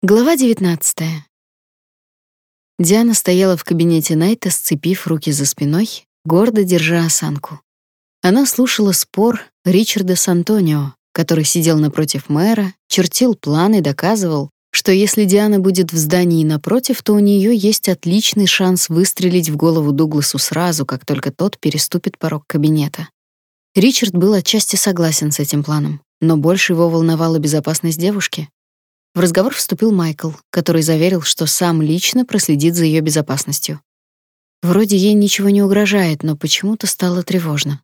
Глава 19. Диана стояла в кабинете Найта, сцепив руки за спиной, гордо держа осанку. Она слушала спор Ричарда с Антонио, который сидел напротив мэра, чертил план и доказывал, что если Диана будет в здании напротив, то у нее есть отличный шанс выстрелить в голову Дугласу сразу, как только тот переступит порог кабинета. Ричард был отчасти согласен с этим планом, но больше его волновала безопасность девушки, в разговор вступил Майкл, который заверил, что сам лично проследит за ее безопасностью. Вроде ей ничего не угрожает, но почему-то стало тревожно.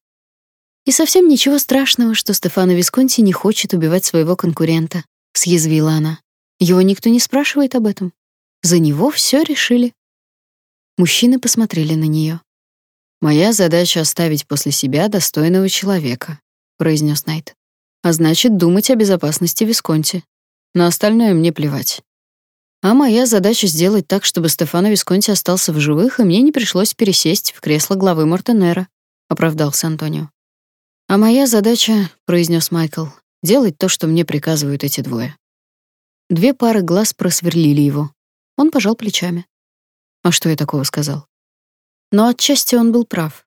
И совсем ничего страшного, что Стефано Висконти не хочет убивать своего конкурента, съязвила она. Его никто не спрашивает об этом. За него все решили. Мужчины посмотрели на нее. Моя задача оставить после себя достойного человека, произнес Найт. А значит, думать о безопасности Висконти. На остальное мне плевать. А моя задача сделать так, чтобы Стефано Висконти остался в живых, и мне не пришлось пересесть в кресло главы Мортенера, оправдался Антонио. А моя задача, произнес Майкл, делать то, что мне приказывают эти двое. Две пары глаз просверлили его. Он пожал плечами. А что я такого сказал? Но отчасти он был прав.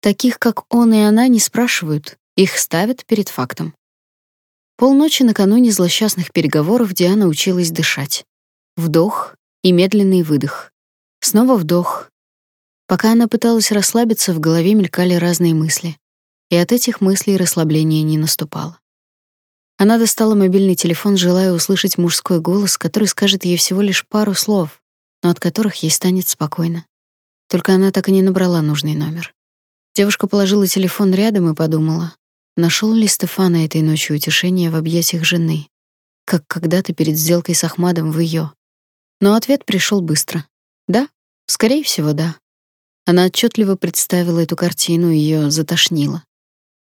Таких, как он и она, не спрашивают, их ставят перед фактом. Полночи накануне злосчастных переговоров Диана училась дышать. Вдох и медленный выдох. Снова вдох. Пока она пыталась расслабиться, в голове мелькали разные мысли. И от этих мыслей расслабление не наступало. Она достала мобильный телефон, желая услышать мужской голос, который скажет ей всего лишь пару слов, но от которых ей станет спокойно. Только она так и не набрала нужный номер. Девушка положила телефон рядом и подумала, Нашел ли Стефана этой ночью утешение в объятиях жены, как когда-то перед сделкой с Ахмадом в ее? Но ответ пришел быстро. Да, скорее всего, да. Она отчетливо представила эту картину, ее затошнило.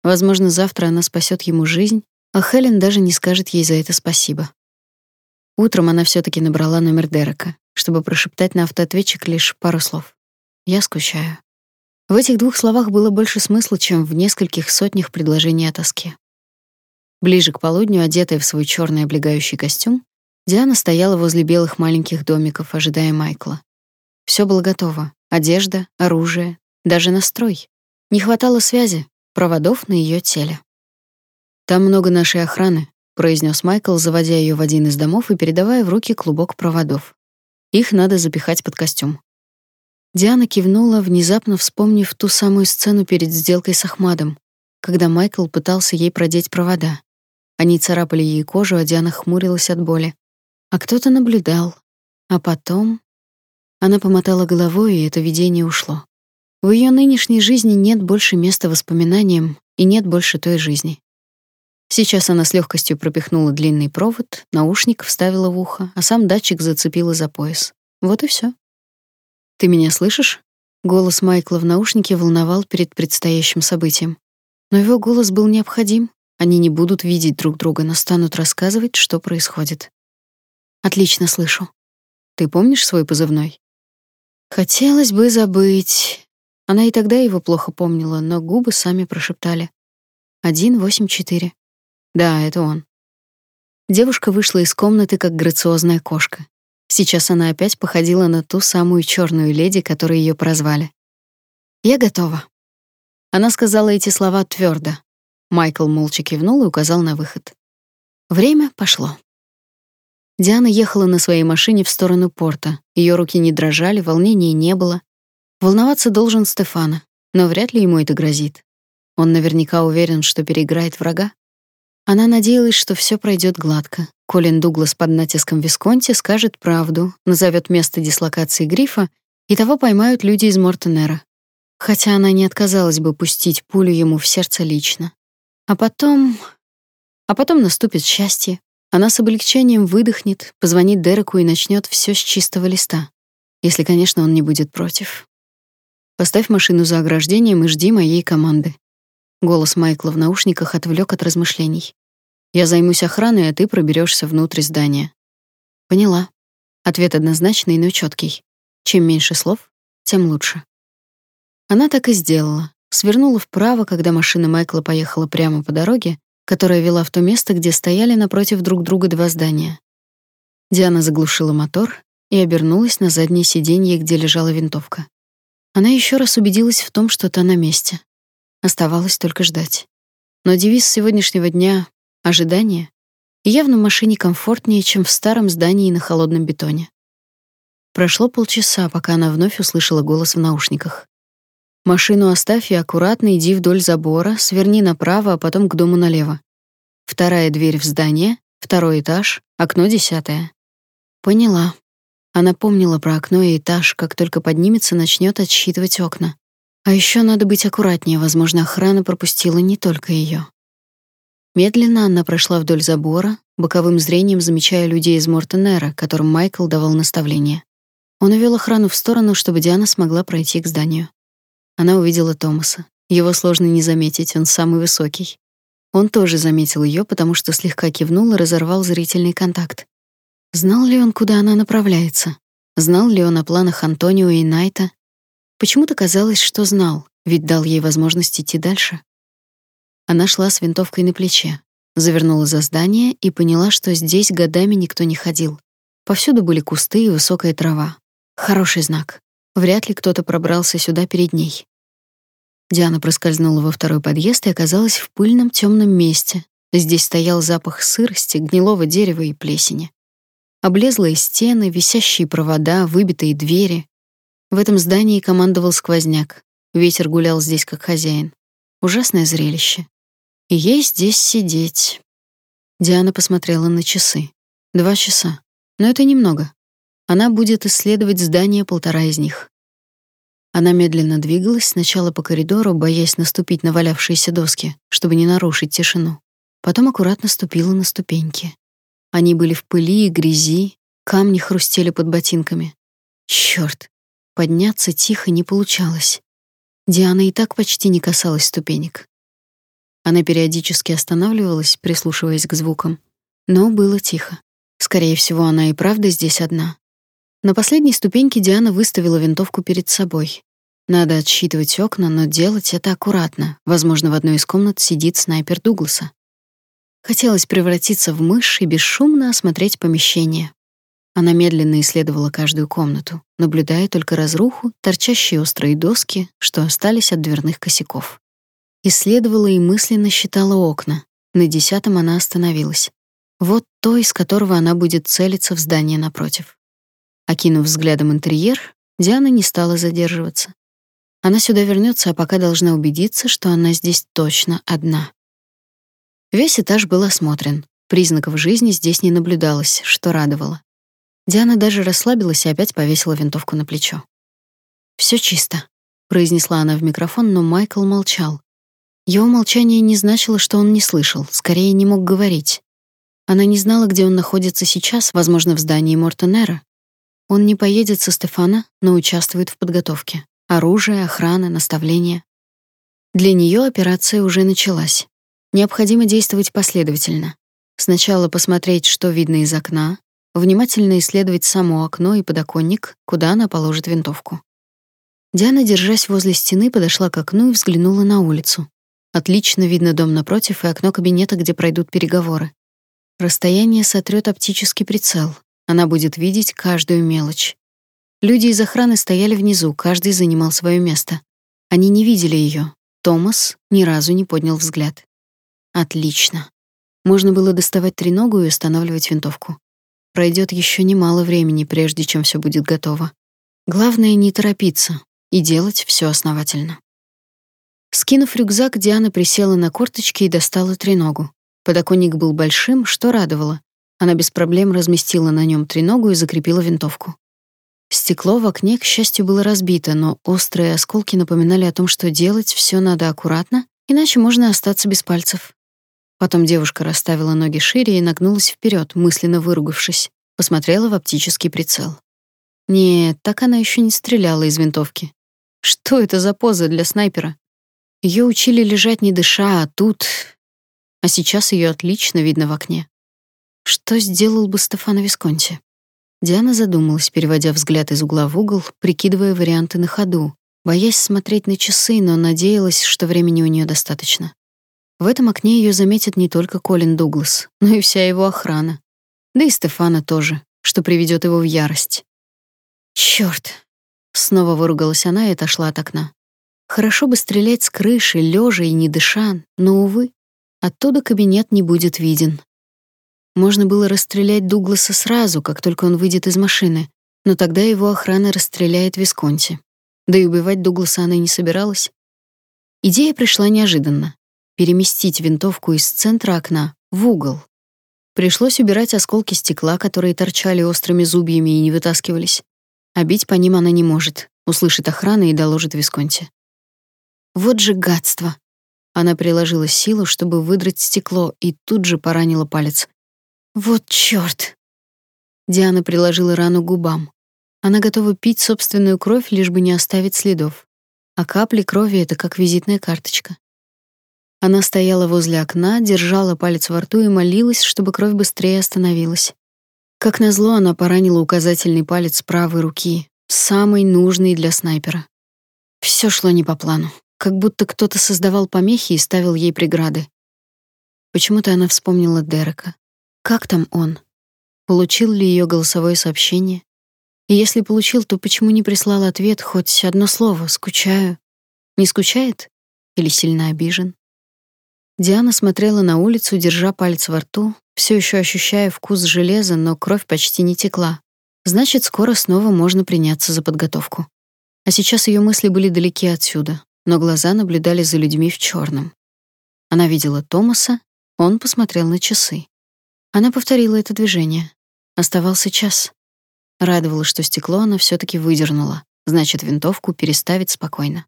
Возможно, завтра она спасет ему жизнь, а Хелен даже не скажет ей за это спасибо. Утром она все таки набрала номер Дерека, чтобы прошептать на автоответчик лишь пару слов. «Я скучаю». В этих двух словах было больше смысла, чем в нескольких сотнях предложений о тоске. Ближе к полудню, одетая в свой черный облегающий костюм, Диана стояла возле белых маленьких домиков, ожидая Майкла. Все было готово: одежда, оружие, даже настрой. Не хватало связи, проводов на ее теле. Там много нашей охраны, произнес Майкл, заводя ее в один из домов и передавая в руки клубок проводов. Их надо запихать под костюм. Диана кивнула, внезапно вспомнив ту самую сцену перед сделкой с Ахмадом, когда Майкл пытался ей продеть провода. Они царапали ей кожу, а Диана хмурилась от боли. А кто-то наблюдал. А потом она помотала головой, и это видение ушло. В ее нынешней жизни нет больше места воспоминаниям и нет больше той жизни. Сейчас она с легкостью пропихнула длинный провод, наушник вставила в ухо, а сам датчик зацепила за пояс. Вот и все. Ты меня слышишь? Голос Майкла в наушнике волновал перед предстоящим событием. Но его голос был необходим. Они не будут видеть друг друга, но станут рассказывать, что происходит. Отлично слышу. Ты помнишь свой позывной? Хотелось бы забыть. Она и тогда его плохо помнила, но губы сами прошептали. 184. Да, это он. Девушка вышла из комнаты как грациозная кошка. Сейчас она опять походила на ту самую черную леди, которой ее прозвали. «Я готова». Она сказала эти слова твердо. Майкл молча кивнул и указал на выход. Время пошло. Диана ехала на своей машине в сторону порта. Ее руки не дрожали, волнения не было. Волноваться должен Стефана, но вряд ли ему это грозит. Он наверняка уверен, что переиграет врага. Она надеялась, что все пройдет гладко. Колин Дуглас под натиском Висконти скажет правду, назовет место дислокации грифа, и того поймают люди из Мортенера. Хотя она не отказалась бы пустить пулю ему в сердце лично. А потом... А потом наступит счастье. Она с облегчением выдохнет, позвонит Дереку и начнет все с чистого листа. Если, конечно, он не будет против. Поставь машину за ограждением и жди моей команды. Голос Майкла в наушниках отвлек от размышлений. Я займусь охраной, а ты проберешься внутрь здания. Поняла. Ответ однозначный, но четкий. Чем меньше слов, тем лучше. Она так и сделала. Свернула вправо, когда машина Майкла поехала прямо по дороге, которая вела в то место, где стояли напротив друг друга два здания. Диана заглушила мотор и обернулась на заднее сиденье, где лежала винтовка. Она еще раз убедилась в том, что та на месте. Оставалось только ждать. Но девиз сегодняшнего дня — ожидание — явно в машине комфортнее, чем в старом здании на холодном бетоне. Прошло полчаса, пока она вновь услышала голос в наушниках. «Машину оставь и аккуратно иди вдоль забора, сверни направо, а потом к дому налево. Вторая дверь в здание, второй этаж, окно десятое». Поняла. Она помнила про окно и этаж, как только поднимется, начнет отсчитывать окна. А еще надо быть аккуратнее, возможно, охрана пропустила не только ее. Медленно она прошла вдоль забора, боковым зрением замечая людей из Мортенера, которым Майкл давал наставления. Он увел охрану в сторону, чтобы Диана смогла пройти к зданию. Она увидела Томаса. Его сложно не заметить, он самый высокий. Он тоже заметил ее, потому что слегка кивнул и разорвал зрительный контакт. Знал ли он, куда она направляется? Знал ли он о планах Антонио и Найта? Почему-то казалось, что знал, ведь дал ей возможность идти дальше. Она шла с винтовкой на плече, завернула за здание и поняла, что здесь годами никто не ходил. Повсюду были кусты и высокая трава. Хороший знак. Вряд ли кто-то пробрался сюда перед ней. Диана проскользнула во второй подъезд и оказалась в пыльном темном месте. Здесь стоял запах сырости, гнилого дерева и плесени. Облезлые стены, висящие провода, выбитые двери. В этом здании командовал сквозняк. Ветер гулял здесь как хозяин. Ужасное зрелище. И ей здесь сидеть. Диана посмотрела на часы. Два часа. Но это немного. Она будет исследовать здания полтора из них. Она медленно двигалась сначала по коридору, боясь наступить на валявшиеся доски, чтобы не нарушить тишину. Потом аккуратно ступила на ступеньки. Они были в пыли и грязи, камни хрустели под ботинками. Чёрт, подняться тихо не получалось. Диана и так почти не касалась ступенек. Она периодически останавливалась, прислушиваясь к звукам, но было тихо. Скорее всего, она и правда здесь одна. На последней ступеньке Диана выставила винтовку перед собой. Надо отсчитывать окна, но делать это аккуратно. Возможно, в одной из комнат сидит снайпер Дугласа. Хотелось превратиться в мышь и бесшумно осмотреть помещение. Она медленно исследовала каждую комнату, наблюдая только разруху, торчащие острые доски, что остались от дверных косяков. Исследовала и мысленно считала окна. На десятом она остановилась. Вот то, из которого она будет целиться в здание напротив. Окинув взглядом интерьер, Диана не стала задерживаться. Она сюда вернется, а пока должна убедиться, что она здесь точно одна. Весь этаж был осмотрен. Признаков жизни здесь не наблюдалось, что радовало. Диана даже расслабилась и опять повесила винтовку на плечо. Все чисто», — произнесла она в микрофон, но Майкл молчал. Его молчание не значило, что он не слышал, скорее не мог говорить. Она не знала, где он находится сейчас, возможно, в здании Мортенера, он не поедет со Стефана, но участвует в подготовке. Оружие, охрана, наставления. Для нее операция уже началась. Необходимо действовать последовательно. Сначала посмотреть, что видно из окна, внимательно исследовать само окно и подоконник, куда она положит винтовку. Диана, держась возле стены, подошла к окну и взглянула на улицу. Отлично видно дом напротив и окно кабинета, где пройдут переговоры. Расстояние сотрет оптический прицел, она будет видеть каждую мелочь. Люди из охраны стояли внизу, каждый занимал свое место. Они не видели ее. Томас ни разу не поднял взгляд. Отлично. Можно было доставать треногу и устанавливать винтовку. Пройдет еще немало времени, прежде чем все будет готово. Главное не торопиться и делать все основательно. Скинув рюкзак, Диана присела на корточки и достала треногу. Подоконник был большим, что радовало. Она без проблем разместила на нем треногу и закрепила винтовку. Стекло в окне, к счастью, было разбито, но острые осколки напоминали о том, что делать все надо аккуратно, иначе можно остаться без пальцев. Потом девушка расставила ноги шире и нагнулась вперед, мысленно выругавшись, посмотрела в оптический прицел. Нет, так она еще не стреляла из винтовки. Что это за поза для снайпера? Ее учили лежать не дыша, а тут... А сейчас ее отлично видно в окне. Что сделал бы Стефано Висконти? Диана задумалась, переводя взгляд из угла в угол, прикидывая варианты на ходу, боясь смотреть на часы, но надеялась, что времени у нее достаточно. В этом окне ее заметит не только Колин Дуглас, но и вся его охрана. Да и Стефана тоже. что приведет его в ярость. Черт! Снова выругалась она и отошла от окна. Хорошо бы стрелять с крыши, лежа и не дыша, но, увы, оттуда кабинет не будет виден. Можно было расстрелять Дугласа сразу, как только он выйдет из машины, но тогда его охрана расстреляет Висконти. Да и убивать Дугласа она не собиралась. Идея пришла неожиданно. Переместить винтовку из центра окна в угол. Пришлось убирать осколки стекла, которые торчали острыми зубьями и не вытаскивались. А бить по ним она не может, услышит охрана и доложит Висконти. Вот же гадство. Она приложила силу, чтобы выдрать стекло, и тут же поранила палец. Вот чёрт. Диана приложила рану губам. Она готова пить собственную кровь, лишь бы не оставить следов. А капли крови это как визитная карточка. Она стояла возле окна, держала палец во рту и молилась, чтобы кровь быстрее остановилась. Как назло, она поранила указательный палец правой руки, самый нужный для снайпера. Все шло не по плану как будто кто-то создавал помехи и ставил ей преграды. Почему-то она вспомнила Дерека. Как там он? Получил ли ее голосовое сообщение? И если получил, то почему не прислал ответ хоть одно слово «скучаю»? Не скучает? Или сильно обижен? Диана смотрела на улицу, держа палец во рту, все еще ощущая вкус железа, но кровь почти не текла. Значит, скоро снова можно приняться за подготовку. А сейчас ее мысли были далеки отсюда, но глаза наблюдали за людьми в черном. Она видела Томаса, он посмотрел на часы. Она повторила это движение. Оставался час. Радовало, что стекло она все таки выдернула, значит, винтовку переставить спокойно.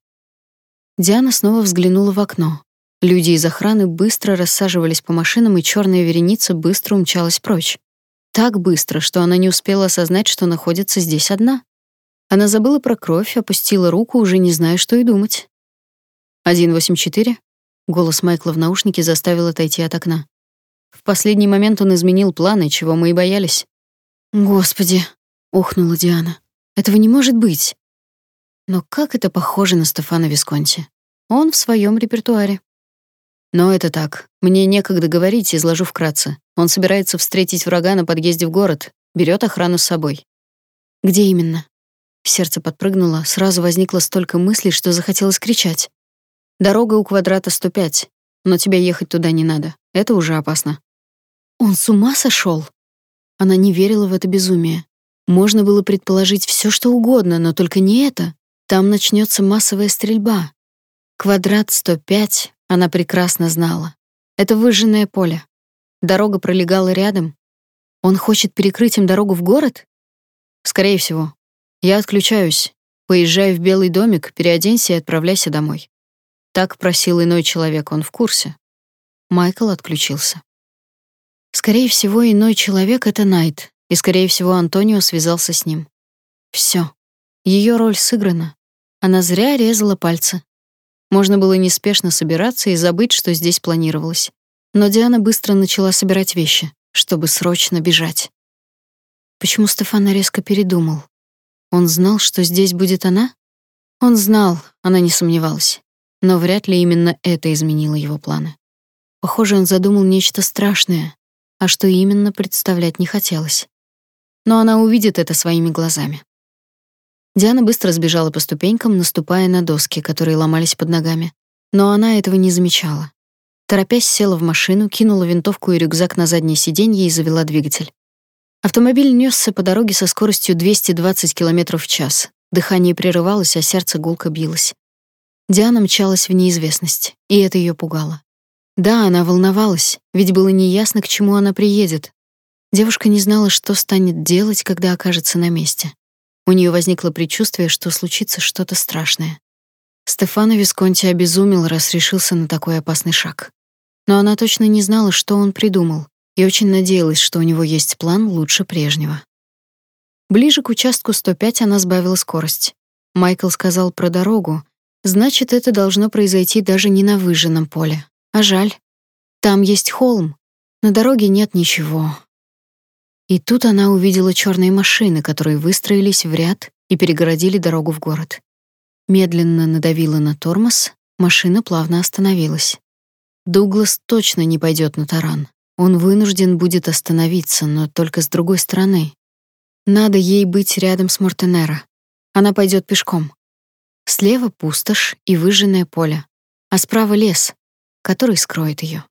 Диана снова взглянула в окно. Люди из охраны быстро рассаживались по машинам, и черная вереница быстро умчалась прочь. Так быстро, что она не успела осознать, что находится здесь одна. Она забыла про кровь, опустила руку, уже не зная, что и думать. 184? Голос Майкла в наушнике заставил отойти от окна. В последний момент он изменил планы, чего мы и боялись. Господи, охнула Диана. Этого не может быть. Но как это похоже на Стефана Висконти. Он в своем репертуаре. Но это так. Мне некогда говорить, изложу вкратце. Он собирается встретить врага на подъезде в город, берет охрану с собой. Где именно? Сердце подпрыгнуло, сразу возникло столько мыслей, что захотелось кричать. Дорога у квадрата 105, но тебе ехать туда не надо. Это уже опасно. Он с ума сошел? Она не верила в это безумие. Можно было предположить все, что угодно, но только не это. Там начнется массовая стрельба. Квадрат 105 она прекрасно знала. Это выжженное поле. Дорога пролегала рядом. Он хочет перекрыть им дорогу в город? Скорее всего. Я отключаюсь. Поезжай в Белый домик, переоденься и отправляйся домой. Так просил иной человек, он в курсе. Майкл отключился. Скорее всего, иной человек — это Найт, и, скорее всего, Антонио связался с ним. Все. Ее роль сыграна. Она зря резала пальцы. Можно было неспешно собираться и забыть, что здесь планировалось. Но Диана быстро начала собирать вещи, чтобы срочно бежать. Почему Стефана резко передумал? Он знал, что здесь будет она? Он знал, она не сомневалась. Но вряд ли именно это изменило его планы. Похоже, он задумал нечто страшное, а что именно представлять не хотелось. Но она увидит это своими глазами. Диана быстро сбежала по ступенькам, наступая на доски, которые ломались под ногами. Но она этого не замечала. Торопясь, села в машину, кинула винтовку и рюкзак на заднее сиденье и завела двигатель. Автомобиль нёсся по дороге со скоростью 220 км в час. Дыхание прерывалось, а сердце гулко билось. Диана мчалась в неизвестность, и это ее пугало. Да, она волновалась, ведь было неясно, к чему она приедет. Девушка не знала, что станет делать, когда окажется на месте. У нее возникло предчувствие, что случится что-то страшное. Стефано Висконти обезумел, раз решился на такой опасный шаг. Но она точно не знала, что он придумал, и очень надеялась, что у него есть план лучше прежнего. Ближе к участку 105 она сбавила скорость. Майкл сказал про дорогу, Значит, это должно произойти даже не на выжженном поле. А жаль. Там есть холм. На дороге нет ничего. И тут она увидела черные машины, которые выстроились в ряд и перегородили дорогу в город. Медленно надавила на тормоз, машина плавно остановилась. Дуглас точно не пойдет на таран. Он вынужден будет остановиться, но только с другой стороны. Надо ей быть рядом с Мортенера. Она пойдет пешком. Слева пустошь и выжженное поле, а справа лес, который скроет ее.